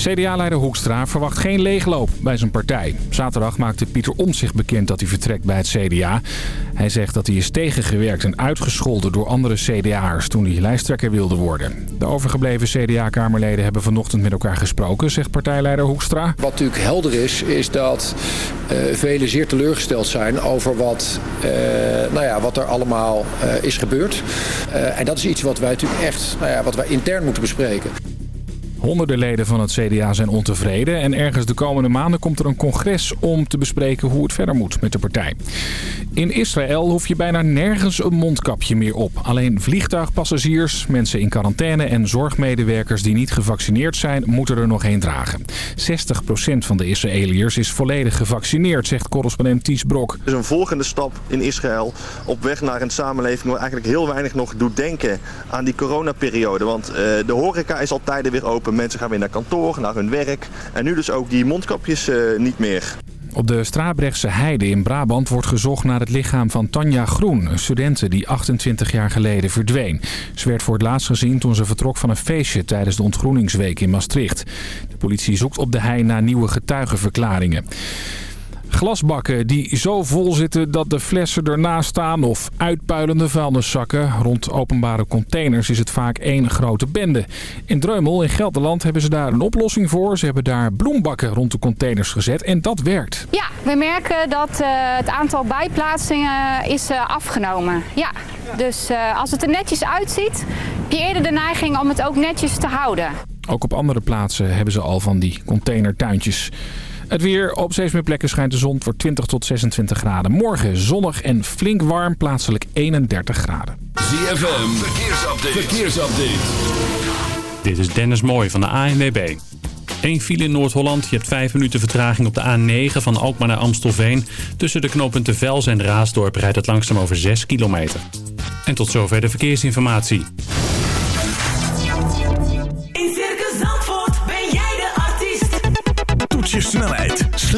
CDA-leider Hoekstra verwacht geen leegloop bij zijn partij. Zaterdag maakte Pieter Omtzigt bekend dat hij vertrekt bij het CDA. Hij zegt dat hij is tegengewerkt en uitgescholden door andere CDA'ers toen hij lijsttrekker wilde worden. De overgebleven CDA-kamerleden hebben vanochtend met elkaar gesproken, zegt partijleider Hoekstra. Wat natuurlijk helder is, is dat uh, velen zeer teleurgesteld zijn over wat, uh, nou ja, wat er allemaal uh, is gebeurd. en dat is iets wat wij natuurlijk echt nou ja, wat wij intern moeten bespreken. Honderden leden van het CDA zijn ontevreden en ergens de komende maanden komt er een congres om te bespreken hoe het verder moet met de partij. In Israël hoef je bijna nergens een mondkapje meer op. Alleen vliegtuigpassagiers, mensen in quarantaine en zorgmedewerkers die niet gevaccineerd zijn, moeten er nog een dragen. 60% van de Israëliërs is volledig gevaccineerd, zegt correspondent Ties Brok. Is een volgende stap in Israël op weg naar een samenleving waar eigenlijk heel weinig nog doet denken aan die coronaperiode. Want uh, de horeca is al tijden weer open. Mensen gaan weer naar kantoor, naar hun werk. En nu dus ook die mondkapjes uh, niet meer. Op de Strabrechtse Heide in Brabant wordt gezocht naar het lichaam van Tanja Groen, een studente die 28 jaar geleden verdween. Ze werd voor het laatst gezien toen ze vertrok van een feestje tijdens de ontgroeningsweek in Maastricht. De politie zoekt op de hei naar nieuwe getuigenverklaringen. Glasbakken die zo vol zitten dat de flessen ernaast staan of uitpuilende vuilniszakken. Rond openbare containers is het vaak één grote bende. In Dreumel in Gelderland hebben ze daar een oplossing voor. Ze hebben daar bloembakken rond de containers gezet en dat werkt. Ja, we merken dat uh, het aantal bijplaatsingen is uh, afgenomen. Ja, dus uh, als het er netjes uitziet, heb je eerder de neiging om het ook netjes te houden. Ook op andere plaatsen hebben ze al van die containertuintjes. Het weer op steeds meer plekken schijnt de zon voor 20 tot 26 graden. Morgen zonnig en flink warm, plaatselijk 31 graden. ZFM, verkeersupdate. verkeersupdate. Dit is Dennis Mooij van de ANWB. Eén file in Noord-Holland. Je hebt 5 minuten vertraging op de A9 van Alkmaar naar Amstelveen. Tussen de knooppunten Vels en Raasdorp rijdt het langzaam over 6 kilometer. En tot zover de verkeersinformatie.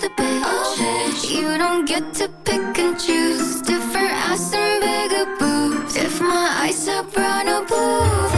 the bitch. You don't get to pick and choose. Different ass and bigger boobs. If my eyes are brown or blue.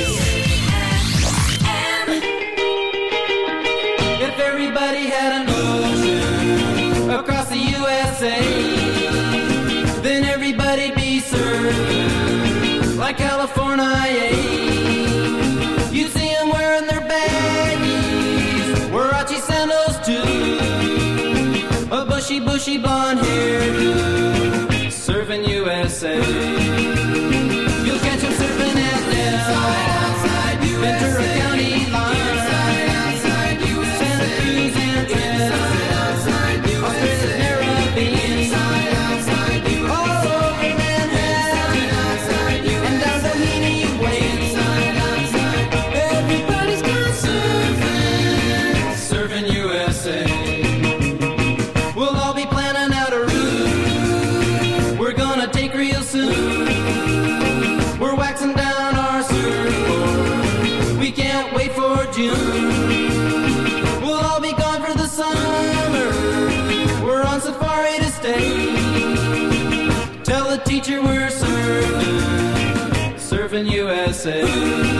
the teacher were surfing, serving, serving USA.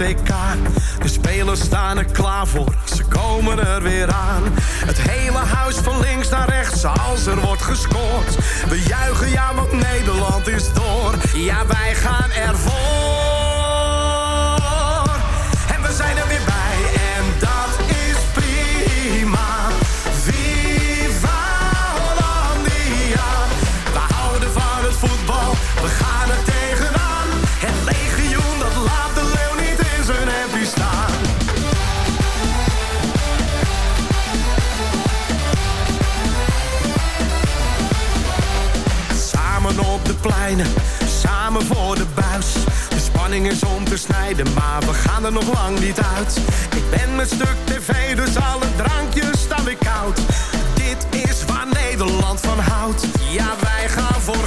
De spelers staan er klaar voor, ze komen er weer aan. Het hele huis van links naar rechts als er wordt gescoord. We juichen ja, want Nederland is door. Ja, wij gaan ervoor. En we zijn er spanning is om te snijden, maar we gaan er nog lang niet uit. Ik ben mijn stuk tv, dus alle drankjes staan ik koud. Dit is waar Nederland van houdt. Ja, wij gaan voor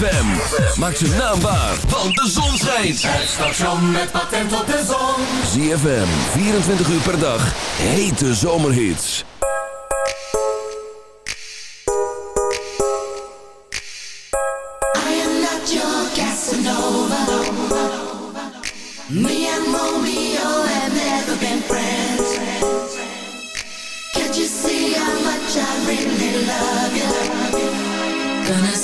ZFM. Maak ze naambaar, want de zon schijnt. Het station met patent op de zon. ZFM, 24 uur per dag. Hete zomerhits. I am not your Casanova. Me and Romeo have never been friends. Can't you see how much I really love you? Gonna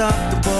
off the board